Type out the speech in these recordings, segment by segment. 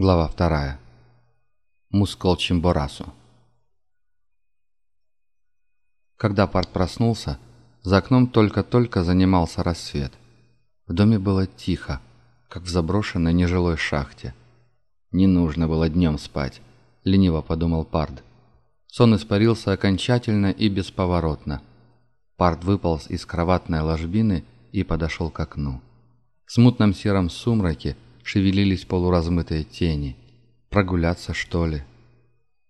Глава вторая. Мускол Чимборасу. Когда Парт проснулся, за окном только-только занимался рассвет. В доме было тихо, как в заброшенной нежилой шахте. Не нужно было днем спать, лениво подумал Парт. Сон испарился окончательно и бесповоротно. Парт выполз из кроватной ложбины и подошел к окну. В смутном сером сумраке шевелились полуразмытые тени. Прогуляться, что ли?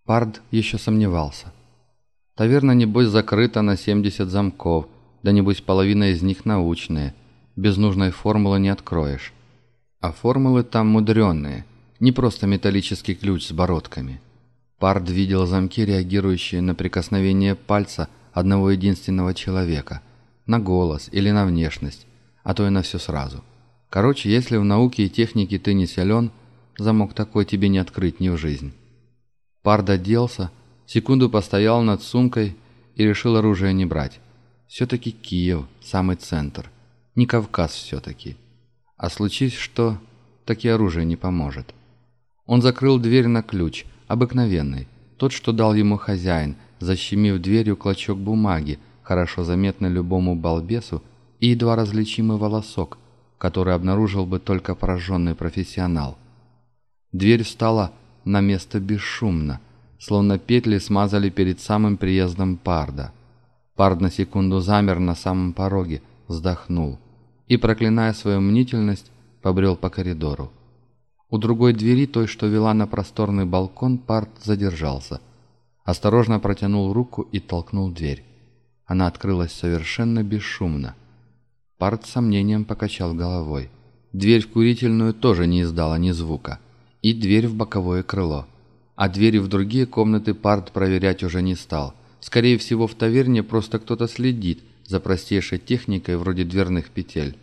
Пард еще сомневался. Таверна, небось, закрыта на 70 замков, да небось половина из них научные. Без нужной формулы не откроешь. А формулы там мудреные, не просто металлический ключ с бородками. Пард видел замки, реагирующие на прикосновение пальца одного единственного человека, на голос или на внешность, а то и на все сразу. Короче, если в науке и технике ты не силен, замок такой тебе не открыть ни в жизнь. Пард оделся, секунду постоял над сумкой и решил оружие не брать. Все-таки Киев, самый центр. Не Кавказ все-таки. А случись что, так и оружие не поможет. Он закрыл дверь на ключ, обыкновенный, тот, что дал ему хозяин, защемив дверью клочок бумаги, хорошо заметный любому балбесу, и едва различимый волосок – который обнаружил бы только пораженный профессионал. Дверь встала на место бесшумно, словно петли смазали перед самым приездом Парда. Пард на секунду замер на самом пороге, вздохнул и, проклиная свою мнительность, побрел по коридору. У другой двери, той, что вела на просторный балкон, Пард задержался. Осторожно протянул руку и толкнул дверь. Она открылась совершенно бесшумно. Парт с сомнением покачал головой. Дверь в курительную тоже не издала ни звука. И дверь в боковое крыло. А двери в другие комнаты Парт проверять уже не стал. Скорее всего, в таверне просто кто-то следит за простейшей техникой вроде дверных петель.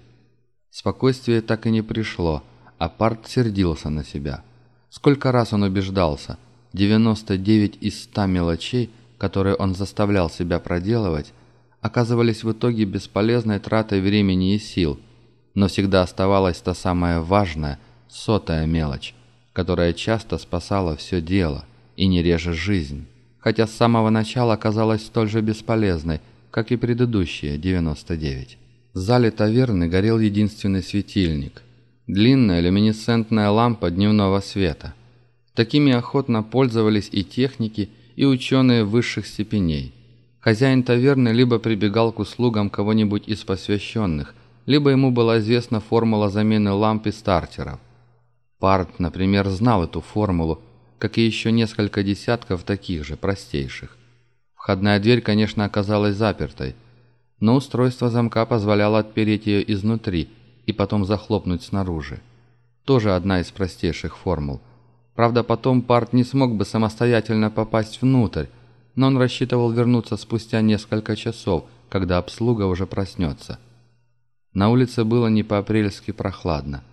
Спокойствие так и не пришло, а Парт сердился на себя. Сколько раз он убеждался, 99 из 100 мелочей, которые он заставлял себя проделывать, оказывались в итоге бесполезной тратой времени и сил, но всегда оставалась та самая важная, сотая мелочь, которая часто спасала все дело и не реже жизнь, хотя с самого начала оказалась столь же бесполезной, как и предыдущие 99. В зале таверны горел единственный светильник – длинная люминесцентная лампа дневного света. Такими охотно пользовались и техники, и ученые высших степеней. Хозяин таверны либо прибегал к услугам кого-нибудь из посвященных, либо ему была известна формула замены ламп и стартеров. Парт, например, знал эту формулу, как и еще несколько десятков таких же, простейших. Входная дверь, конечно, оказалась запертой, но устройство замка позволяло отпереть ее изнутри и потом захлопнуть снаружи. Тоже одна из простейших формул. Правда, потом Парт не смог бы самостоятельно попасть внутрь, но он рассчитывал вернуться спустя несколько часов, когда обслуга уже проснется. На улице было не по-апрельски прохладно.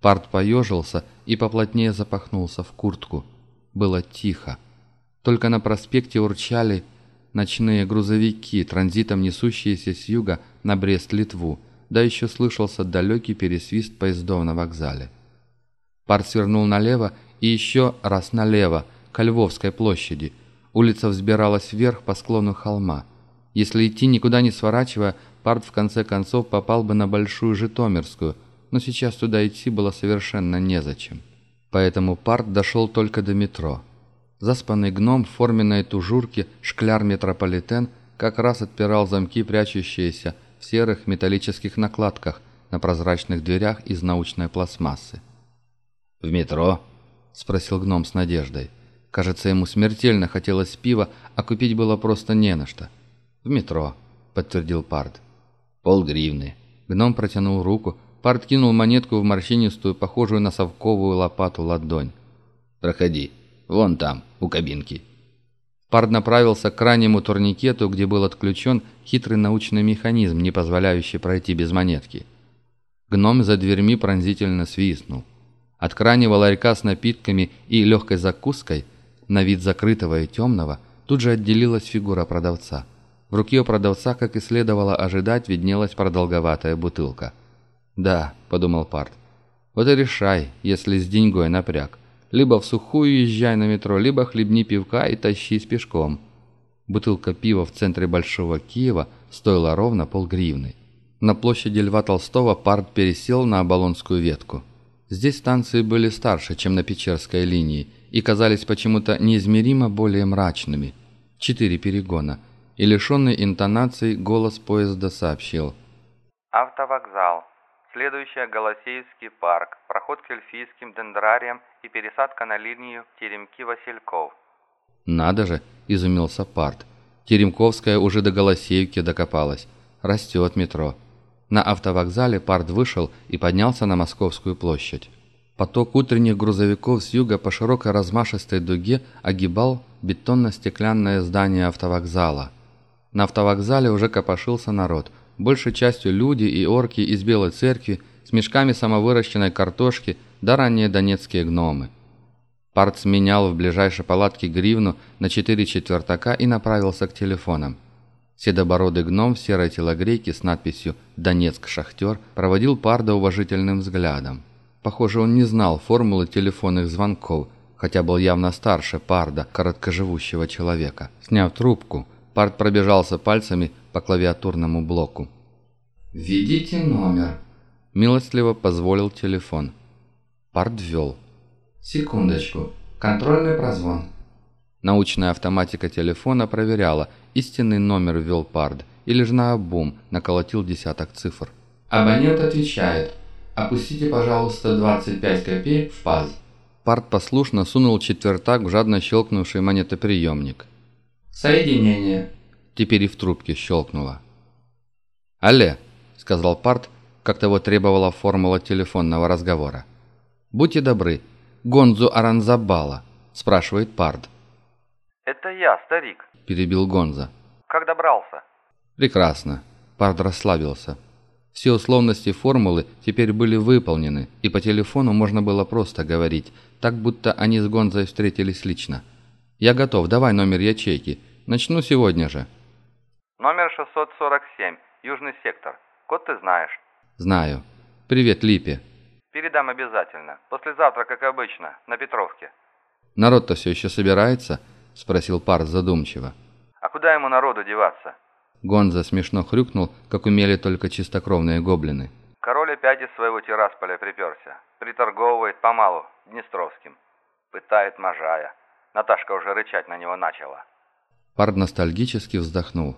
Парт поежился и поплотнее запахнулся в куртку. Было тихо. Только на проспекте урчали ночные грузовики, транзитом несущиеся с юга на Брест-Литву, да еще слышался далекий пересвист поездов на вокзале. Парт свернул налево и еще раз налево, к Львовской площади – Улица взбиралась вверх по склону холма. Если идти никуда не сворачивая, Парт в конце концов попал бы на Большую Житомирскую, но сейчас туда идти было совершенно незачем. Поэтому Парт дошел только до метро. Заспанный гном в форменной тужурке «Шкляр-метрополитен» как раз отпирал замки, прячущиеся в серых металлических накладках на прозрачных дверях из научной пластмассы. «В метро?» – спросил гном с надеждой. Кажется, ему смертельно хотелось пива, а купить было просто не на что. «В метро», — подтвердил Пард. «Полгривны». Гном протянул руку. Пард кинул монетку в морщинистую, похожую на совковую лопату ладонь. «Проходи. Вон там, у кабинки». Пард направился к крайнему турникету, где был отключен хитрый научный механизм, не позволяющий пройти без монетки. Гном за дверьми пронзительно свистнул. От крайнего ларька с напитками и легкой закуской – на вид закрытого и темного, тут же отделилась фигура продавца. В руке у продавца, как и следовало ожидать, виднелась продолговатая бутылка. «Да», — подумал Парт, — «вот и решай, если с деньгой напряг. Либо в сухую езжай на метро, либо хлебни пивка и тащись пешком. Бутылка пива в центре Большого Киева стоила ровно полгривны. На площади Льва Толстого парт пересел на Оболонскую ветку. Здесь станции были старше, чем на Печерской линии, и казались почему-то неизмеримо более мрачными. Четыре перегона. И лишенный интонаций голос поезда сообщил. «Автовокзал. Следующая Голосеевский парк. Проход к эльфийским дендрариям и пересадка на линию Теремки-Васильков». «Надо же!» – изумился Парт. «Теремковская уже до Голосеевки докопалась. Растет метро». На автовокзале Парт вышел и поднялся на Московскую площадь. Поток утренних грузовиков с юга по широкой размашистой дуге огибал бетонно-стеклянное здание автовокзала. На автовокзале уже копошился народ, большей частью люди и орки из Белой Церкви с мешками самовыращенной картошки да ранние донецкие гномы. Парт сменял в ближайшей палатке гривну на четыре четвертака и направился к телефонам. Седобородый гном в серой телогрейке с надписью «Донецк шахтер» проводил Парда уважительным взглядом. Похоже, он не знал формулы телефонных звонков, хотя был явно старше Парда, короткоживущего человека. Сняв трубку, Пард пробежался пальцами по клавиатурному блоку. «Введите номер», – милостливо позволил телефон. Пард ввел. «Секундочку. Контрольный прозвон». Научная автоматика телефона проверяла, истинный номер ввел Пард, или же наобум наколотил десяток цифр. «Абонент отвечает. Опустите, пожалуйста, 25 копеек в паз». Парт послушно сунул четвертак в жадно щелкнувший монетоприемник. «Соединение». Теперь и в трубке щелкнуло. «Алле», — сказал Парт, как того требовала формула телефонного разговора. «Будьте добры, Гонзу Аранзабала?» – спрашивает Пард. «Это я, старик», – перебил Гонза. «Как добрался?» «Прекрасно». Пард расслабился. Все условности формулы теперь были выполнены, и по телефону можно было просто говорить, так будто они с Гонзой встретились лично. «Я готов, давай номер ячейки. Начну сегодня же». «Номер 647, Южный сектор. Код ты знаешь?» «Знаю. Привет, Липе». Передам обязательно. Послезавтра, как обычно, на Петровке. Народ-то все еще собирается? Спросил Пар задумчиво. А куда ему народу деваться? Гонза смешно хрюкнул, как умели только чистокровные гоблины. Король опять из своего террасполя приперся. Приторговывает помалу, Днестровским. Пытает Можая. Наташка уже рычать на него начала. Пард ностальгически вздохнул.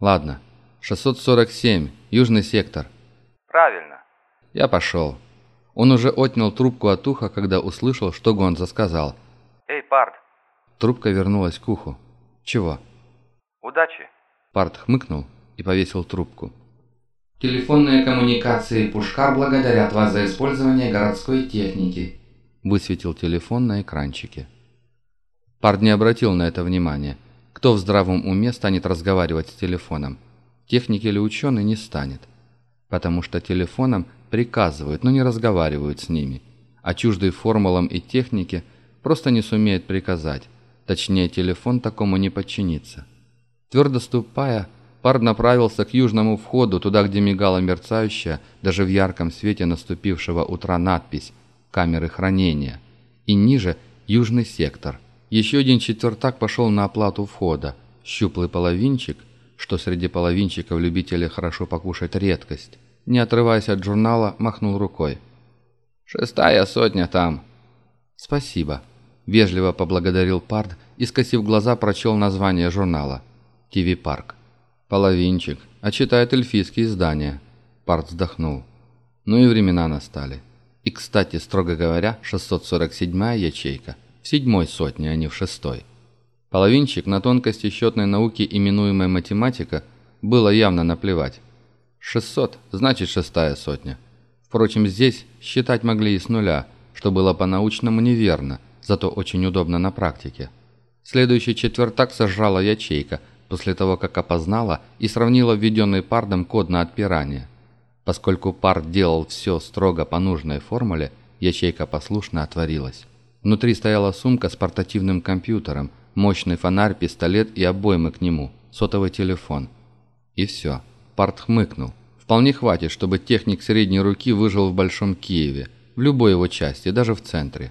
«Ладно, 647, южный сектор». «Правильно». «Я пошел». Он уже отнял трубку от уха, когда услышал, что Гонза сказал. «Эй, Парт!» Трубка вернулась к уху. «Чего?» «Удачи!» Парт хмыкнул и повесил трубку. «Телефонные коммуникации Пушкар благодарят вас за использование городской техники», высветил телефон на экранчике. Парт не обратил на это внимания. Кто в здравом уме станет разговаривать с телефоном? Техник или ученый не станет. Потому что телефоном приказывают, но не разговаривают с ними, а чуждый формулам и технике просто не сумеет приказать, точнее телефон такому не подчинится. Твердо ступая, пар направился к южному входу, туда, где мигала мерцающая, даже в ярком свете наступившего утра надпись «Камеры хранения», и ниже «Южный сектор». Еще один четвертак пошел на оплату входа. Щуплый половинчик, что среди половинчиков любителей хорошо покушать редкость, не отрываясь от журнала, махнул рукой. «Шестая сотня там». «Спасибо», – вежливо поблагодарил Пард и, скосив глаза, прочел название журнала. «ТВ Парк». «Половинчик, а читает эльфийские издания». Пард вздохнул. «Ну и времена настали. И, кстати, строго говоря, 647-я ячейка. В седьмой сотне, а не в шестой». Половинчик на тонкости счетной науки, именуемой математика, было явно наплевать. 600 значит шестая сотня. Впрочем, здесь считать могли и с нуля, что было по-научному неверно, зато очень удобно на практике. Следующий четвертак сожрала ячейка, после того, как опознала и сравнила введенный пардом код на отпирание. Поскольку пард делал все строго по нужной формуле, ячейка послушно отворилась. Внутри стояла сумка с портативным компьютером, мощный фонарь, пистолет и обоймы к нему, сотовый телефон. И все. Парт хмыкнул. Вполне хватит, чтобы техник средней руки выжил в Большом Киеве, в любой его части, даже в центре.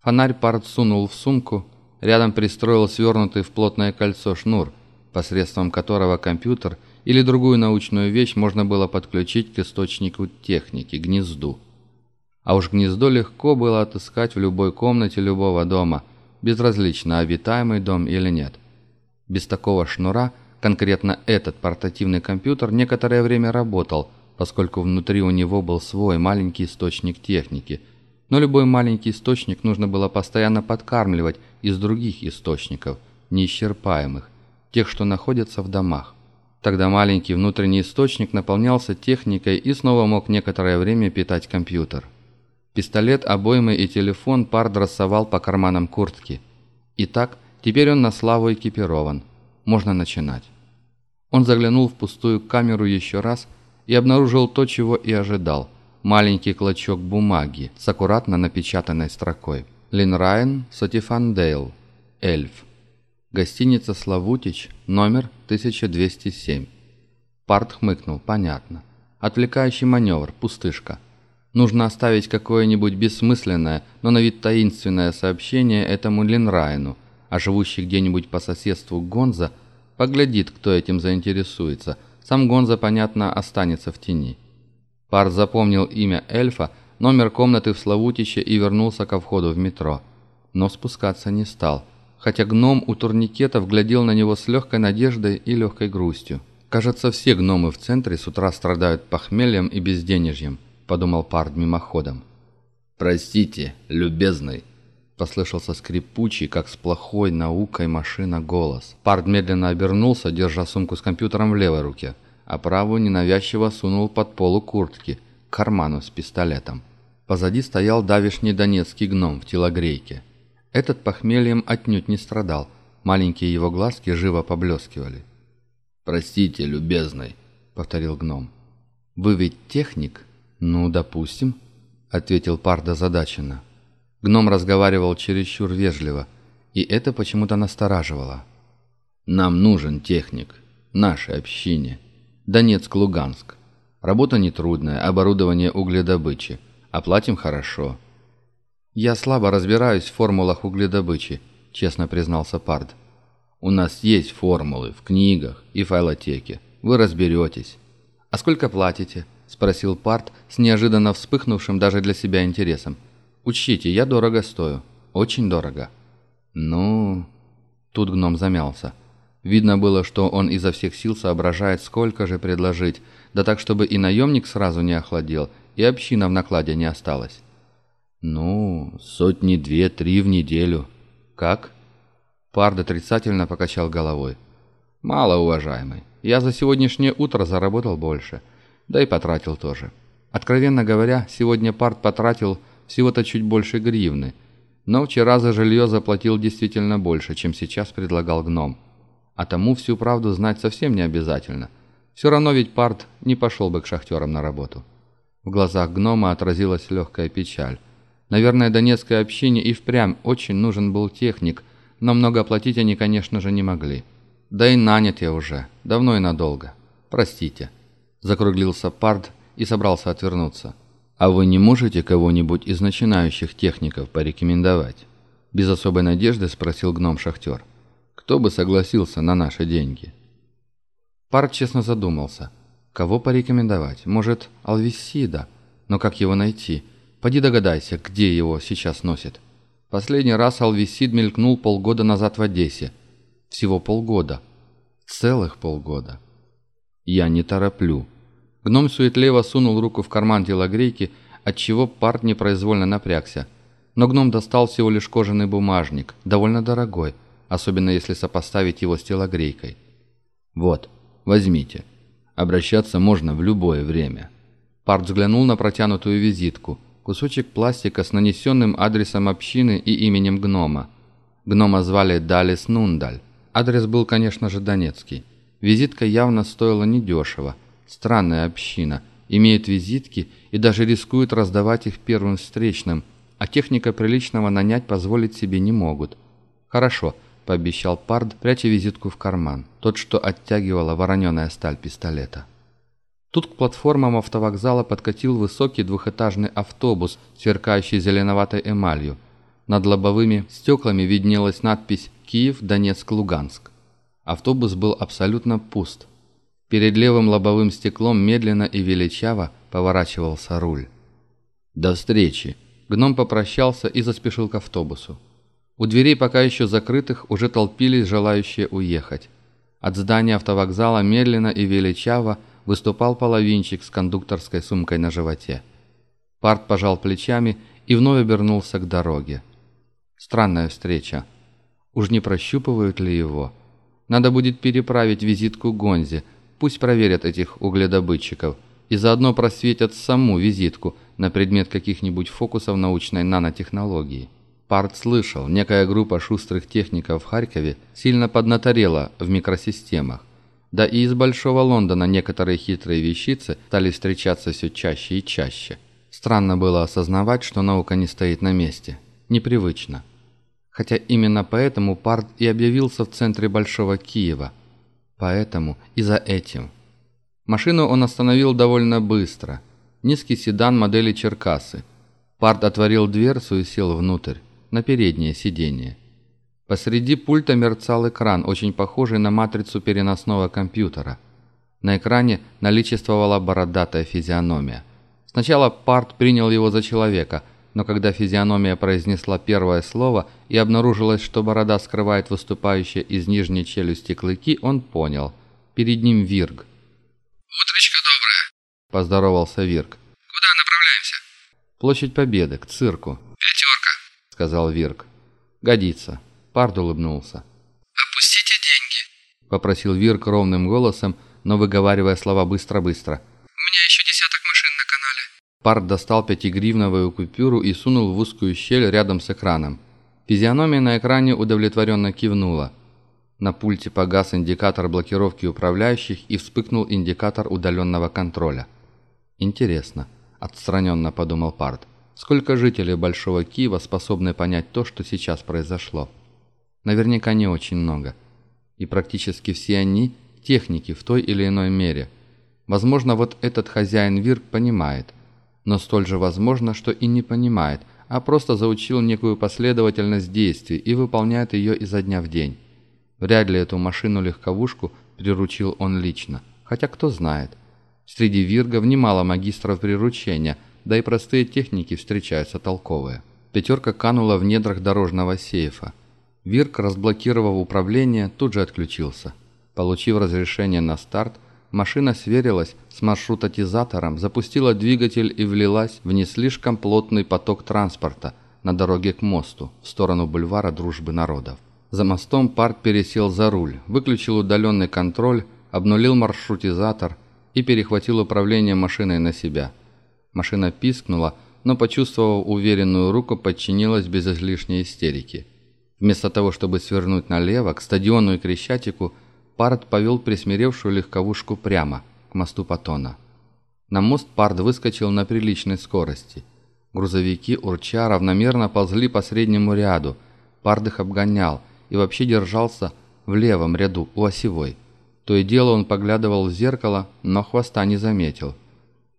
Фонарь Парт сунул в сумку, рядом пристроил свернутый в плотное кольцо шнур, посредством которого компьютер или другую научную вещь можно было подключить к источнику техники, гнезду. А уж гнездо легко было отыскать в любой комнате любого дома, безразлично, обитаемый дом или нет. Без такого шнура конкретно этот портативный компьютер некоторое время работал, поскольку внутри у него был свой маленький источник техники. Но любой маленький источник нужно было постоянно подкармливать из других источников, неисчерпаемых, тех, что находятся в домах. Тогда маленький внутренний источник наполнялся техникой и снова мог некоторое время питать компьютер. Пистолет, обоймы и телефон Пард рассовал по карманам куртки. Итак, теперь он на славу экипирован. Можно начинать. Он заглянул в пустую камеру еще раз и обнаружил то, чего и ожидал. Маленький клочок бумаги с аккуратно напечатанной строкой. Линрайн Сотифандейл. Эльф. Гостиница «Славутич», номер 1207. Парт хмыкнул. Понятно. Отвлекающий маневр, пустышка. Нужно оставить какое-нибудь бессмысленное, но на вид таинственное сообщение этому Линрайну, а живущий где-нибудь по соседству Гонза поглядит, кто этим заинтересуется. Сам Гонза, понятно, останется в тени. Пар запомнил имя эльфа, номер комнаты в Славутище и вернулся ко входу в метро. Но спускаться не стал, хотя гном у турникета вглядел на него с легкой надеждой и легкой грустью. Кажется, все гномы в центре с утра страдают похмельем и безденежьем подумал Пард мимоходом. «Простите, любезный», — послышался скрипучий, как с плохой наукой машина, голос. Пард медленно обернулся, держа сумку с компьютером в левой руке, а правую ненавязчиво сунул под полу куртки, к карману с пистолетом. Позади стоял давишний донецкий гном в телогрейке. Этот похмельем отнюдь не страдал, маленькие его глазки живо поблескивали. «Простите, любезный», — повторил гном. «Вы ведь техник?» «Ну, допустим», — ответил Парда задаченно. Гном разговаривал чересчур вежливо, и это почему-то настораживало. «Нам нужен техник. Нашей общине. Донецк-Луганск. Работа нетрудная, оборудование угледобычи. Оплатим хорошо». «Я слабо разбираюсь в формулах угледобычи», — честно признался Пард. «У нас есть формулы в книгах и файлотеке. Вы разберетесь. А сколько платите?» спросил Парт с неожиданно вспыхнувшим даже для себя интересом. «Учтите, я дорого стою. Очень дорого». «Ну...» Тут гном замялся. Видно было, что он изо всех сил соображает, сколько же предложить, да так, чтобы и наемник сразу не охладел, и община в накладе не осталась. «Ну, сотни две-три в неделю. Как?» Пард отрицательно покачал головой. «Мало, уважаемый. Я за сегодняшнее утро заработал больше да и потратил тоже. Откровенно говоря, сегодня парт потратил всего-то чуть больше гривны, но вчера за жилье заплатил действительно больше, чем сейчас предлагал гном. А тому всю правду знать совсем не обязательно. Все равно ведь парт не пошел бы к шахтерам на работу. В глазах гнома отразилась легкая печаль. Наверное, донецкой общине и впрямь очень нужен был техник, но много платить они, конечно же, не могли. Да и нанят я уже, давно и надолго. Простите. Закруглился Пард и собрался отвернуться. «А вы не можете кого-нибудь из начинающих техников порекомендовать?» Без особой надежды спросил гном-шахтер. «Кто бы согласился на наши деньги?» Пард честно задумался. «Кого порекомендовать? Может, Алвисида? Но как его найти? Поди догадайся, где его сейчас носит». Последний раз Алвисид мелькнул полгода назад в Одессе. Всего полгода. Целых полгода. «Я не тороплю», Гном суетливо сунул руку в карман телогрейки, отчего парт непроизвольно напрягся. Но гном достал всего лишь кожаный бумажник, довольно дорогой, особенно если сопоставить его с телогрейкой. «Вот, возьмите. Обращаться можно в любое время». Парт взглянул на протянутую визитку. Кусочек пластика с нанесенным адресом общины и именем гнома. Гнома звали Далис Нундаль. Адрес был, конечно же, донецкий. Визитка явно стоила недешево, Странная община. Имеет визитки и даже рискует раздавать их первым встречным, а техника приличного нанять позволить себе не могут. «Хорошо», – пообещал Пард, пряча визитку в карман, тот, что оттягивала вороненая сталь пистолета. Тут к платформам автовокзала подкатил высокий двухэтажный автобус, сверкающий зеленоватой эмалью. Над лобовыми стеклами виднелась надпись «Киев, Донецк, Луганск». Автобус был абсолютно пуст. Перед левым лобовым стеклом медленно и величаво поворачивался руль. «До встречи!» Гном попрощался и заспешил к автобусу. У дверей пока еще закрытых уже толпились желающие уехать. От здания автовокзала медленно и величаво выступал половинчик с кондукторской сумкой на животе. Парт пожал плечами и вновь обернулся к дороге. Странная встреча. Уж не прощупывают ли его? Надо будет переправить визитку Гонзе, пусть проверят этих угледобытчиков, и заодно просветят саму визитку на предмет каких-нибудь фокусов научной нанотехнологии. Парт слышал, некая группа шустрых техников в Харькове сильно поднаторела в микросистемах. Да и из Большого Лондона некоторые хитрые вещицы стали встречаться все чаще и чаще. Странно было осознавать, что наука не стоит на месте. Непривычно хотя именно поэтому Парт и объявился в центре Большого Киева. Поэтому и за этим. Машину он остановил довольно быстро. Низкий седан модели Черкасы. Парт отворил дверцу и сел внутрь, на переднее сиденье. Посреди пульта мерцал экран, очень похожий на матрицу переносного компьютера. На экране наличествовала бородатая физиономия. Сначала Парт принял его за человека – но когда физиономия произнесла первое слово и обнаружилось, что борода скрывает выступающие из нижней челюсти клыки, он понял. Перед ним Вирг. «Утречка добрая», – поздоровался Вирг. «Куда направляемся?» «Площадь Победы, к цирку». «Пятерка», – сказал Вирг. «Годится». Пард улыбнулся. «Опустите деньги», – попросил Вирг ровным голосом, но выговаривая слова быстро-быстро. Парт достал пятигривновую купюру и сунул в узкую щель рядом с экраном. Физиономия на экране удовлетворенно кивнула. На пульте погас индикатор блокировки управляющих и вспыхнул индикатор удаленного контроля. «Интересно», – отстраненно подумал Парт, – «сколько жителей Большого Киева способны понять то, что сейчас произошло?» Наверняка не очень много. И практически все они – техники в той или иной мере. Возможно, вот этот хозяин Вирк понимает – но столь же возможно, что и не понимает, а просто заучил некую последовательность действий и выполняет ее изо дня в день. Вряд ли эту машину-легковушку приручил он лично, хотя кто знает. Среди виргов немало магистров приручения, да и простые техники встречаются толковые. Пятерка канула в недрах дорожного сейфа. Вирк, разблокировав управление, тут же отключился. Получив разрешение на старт, Машина сверилась с маршрутатизатором, запустила двигатель и влилась в не слишком плотный поток транспорта на дороге к мосту в сторону бульвара Дружбы народов. За мостом Парт пересел за руль, выключил удаленный контроль, обнулил маршрутизатор и перехватил управление машиной на себя. Машина пискнула, но, почувствовав уверенную руку, подчинилась без излишней истерики. Вместо того, чтобы свернуть налево, к стадиону и Крещатику, Пард повел присмиревшую легковушку прямо, к мосту Патона. На мост Пард выскочил на приличной скорости. Грузовики, урча, равномерно ползли по среднему ряду. Пард их обгонял и вообще держался в левом ряду у осевой. То и дело он поглядывал в зеркало, но хвоста не заметил.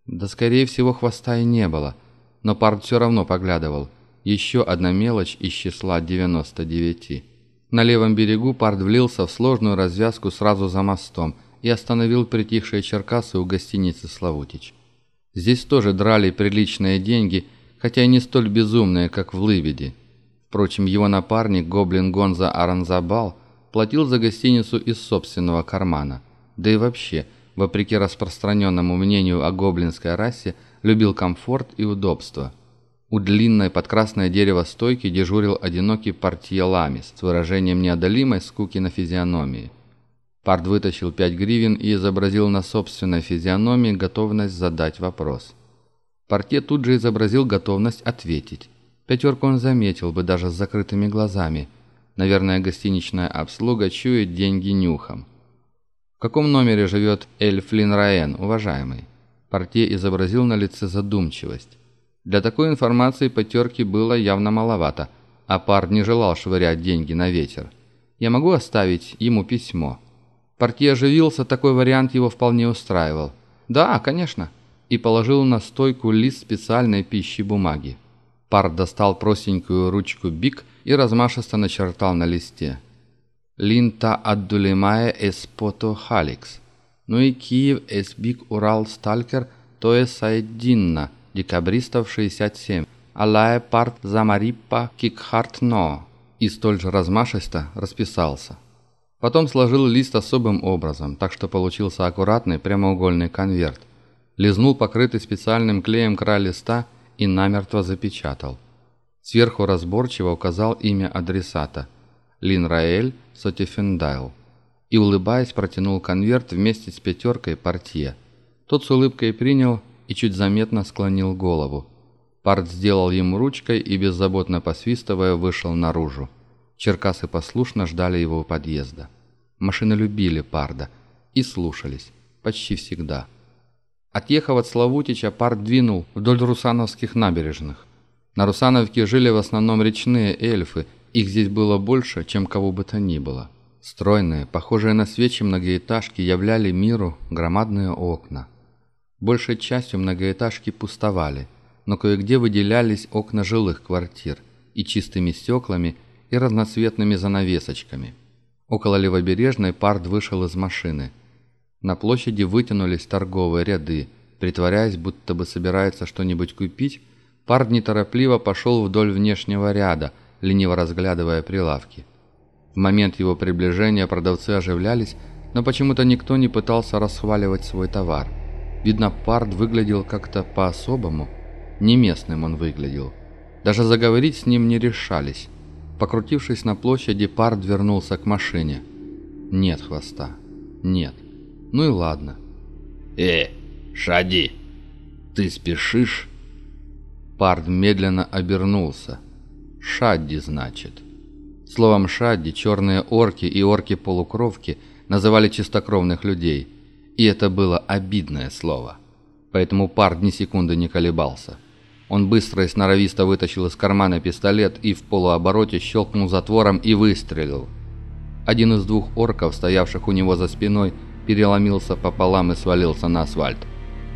Да, скорее всего, хвоста и не было. Но Пард все равно поглядывал. Еще одна мелочь из числа 99. На левом берегу Пард влился в сложную развязку сразу за мостом и остановил притихшие Черкасы у гостиницы «Славутич». Здесь тоже драли приличные деньги, хотя и не столь безумные, как в Лыбеде. Впрочем, его напарник, гоблин Гонза Аранзабал, платил за гостиницу из собственного кармана. Да и вообще, вопреки распространенному мнению о гоблинской расе, любил комфорт и удобство – у длинной под красное дерево стойки дежурил одинокий портье Ламис с выражением неодолимой скуки на физиономии. Пард вытащил пять гривен и изобразил на собственной физиономии готовность задать вопрос. Портье тут же изобразил готовность ответить. Пятерку он заметил бы даже с закрытыми глазами. Наверное, гостиничная обслуга чует деньги нюхом. «В каком номере живет Эль Флинн Раен, уважаемый?» Портье изобразил на лице задумчивость. Для такой информации потерки было явно маловато, а пар не желал швырять деньги на ветер. Я могу оставить ему письмо. Портье оживился, такой вариант его вполне устраивал. «Да, конечно», и положил на стойку лист специальной пищи бумаги. Парт достал простенькую ручку бик и размашисто начертал на листе. «Линта аддулимая эспото халикс». Ну и Киев эсбик Урал Сталкер, то есть Сайдинна, декабристов 67. Алая парт Замариппа Кикхарт Но. И столь же размашисто расписался. Потом сложил лист особым образом, так что получился аккуратный прямоугольный конверт. Лизнул покрытый специальным клеем край листа и намертво запечатал. Сверху разборчиво указал имя адресата – Лин Раэль Сотифендайл. И, улыбаясь, протянул конверт вместе с пятеркой портье. Тот с улыбкой принял и чуть заметно склонил голову. Парт сделал ему ручкой и, беззаботно посвистывая, вышел наружу. Черкасы послушно ждали его у подъезда. Машины любили Парда и слушались, почти всегда. Отъехав от Славутича, Пард двинул вдоль русановских набережных. На Русановке жили в основном речные эльфы, их здесь было больше, чем кого бы то ни было. Стройные, похожие на свечи многоэтажки, являли миру громадные окна. Большей частью многоэтажки пустовали, но кое-где выделялись окна жилых квартир и чистыми стеклами, и разноцветными занавесочками. Около левобережной Пард вышел из машины. На площади вытянулись торговые ряды. Притворяясь, будто бы собирается что-нибудь купить, Пард неторопливо пошел вдоль внешнего ряда, лениво разглядывая прилавки. В момент его приближения продавцы оживлялись, но почему-то никто не пытался расхваливать свой товар. Видно, Пард выглядел как-то по-особому. Не местным он выглядел. Даже заговорить с ним не решались. Покрутившись на площади, Пард вернулся к машине. Нет хвоста. Нет. Ну и ладно. «Э, Шади, ты спешишь?» Пард медленно обернулся. «Шадди, значит». Словом «шадди» черные орки и орки-полукровки называли чистокровных людей. И это было обидное слово. Поэтому Пард ни секунды не колебался. Он быстро и сноровисто вытащил из кармана пистолет и в полуобороте щелкнул затвором и выстрелил. Один из двух орков, стоявших у него за спиной, переломился пополам и свалился на асфальт.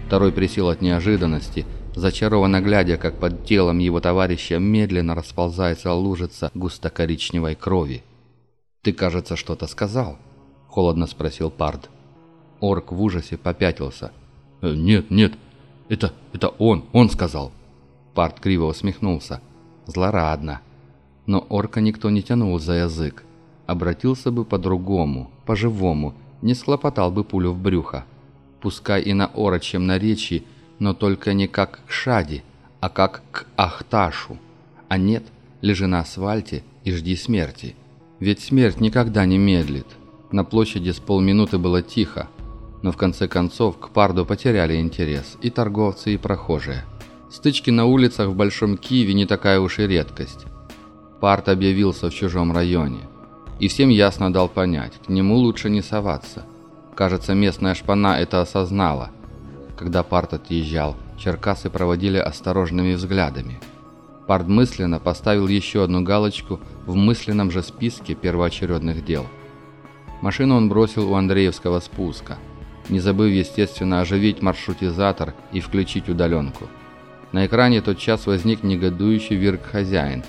Второй присел от неожиданности, зачарованно глядя, как под телом его товарища медленно расползается лужица густо-коричневой крови. «Ты, кажется, что-то сказал?» – холодно спросил Пард. Орк в ужасе попятился. «Э, «Нет, нет, это, это он, он сказал!» Парт криво усмехнулся. Злорадно. Но орка никто не тянул за язык. Обратился бы по-другому, по-живому, не схлопотал бы пулю в брюхо. Пускай и на орочьем наречии, но только не как к Шади, а как к Ахташу. А нет, лежи на асфальте и жди смерти. Ведь смерть никогда не медлит. На площади с полминуты было тихо, но в конце концов к Парду потеряли интерес и торговцы, и прохожие. Стычки на улицах в Большом Киеве не такая уж и редкость. Парт объявился в чужом районе. И всем ясно дал понять, к нему лучше не соваться. Кажется, местная шпана это осознала. Когда Парт отъезжал, черкасы проводили осторожными взглядами. Парт мысленно поставил еще одну галочку в мысленном же списке первоочередных дел. Машину он бросил у Андреевского спуска, не забыв, естественно, оживить маршрутизатор и включить удаленку. На экране тотчас возник негодующий вирк-хозяин,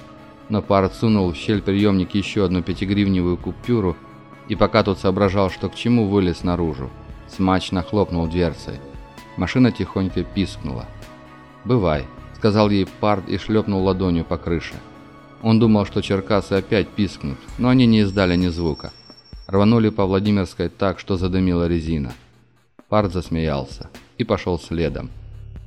но пар сунул в щель приемник еще одну пятигривневую купюру, и пока тот соображал, что к чему, вылез наружу. Смачно хлопнул дверцей. Машина тихонько пискнула. «Бывай», — сказал ей Пард и шлепнул ладонью по крыше. Он думал, что черкасы опять пискнут, но они не издали ни звука. Рванули по Владимирской так, что задымила резина. Пард засмеялся и пошел следом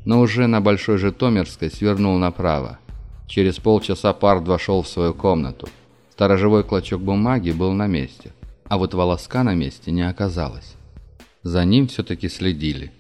но уже на Большой Житомирской свернул направо. Через полчаса Пард вошел в свою комнату. Сторожевой клочок бумаги был на месте, а вот волоска на месте не оказалось. За ним все-таки следили.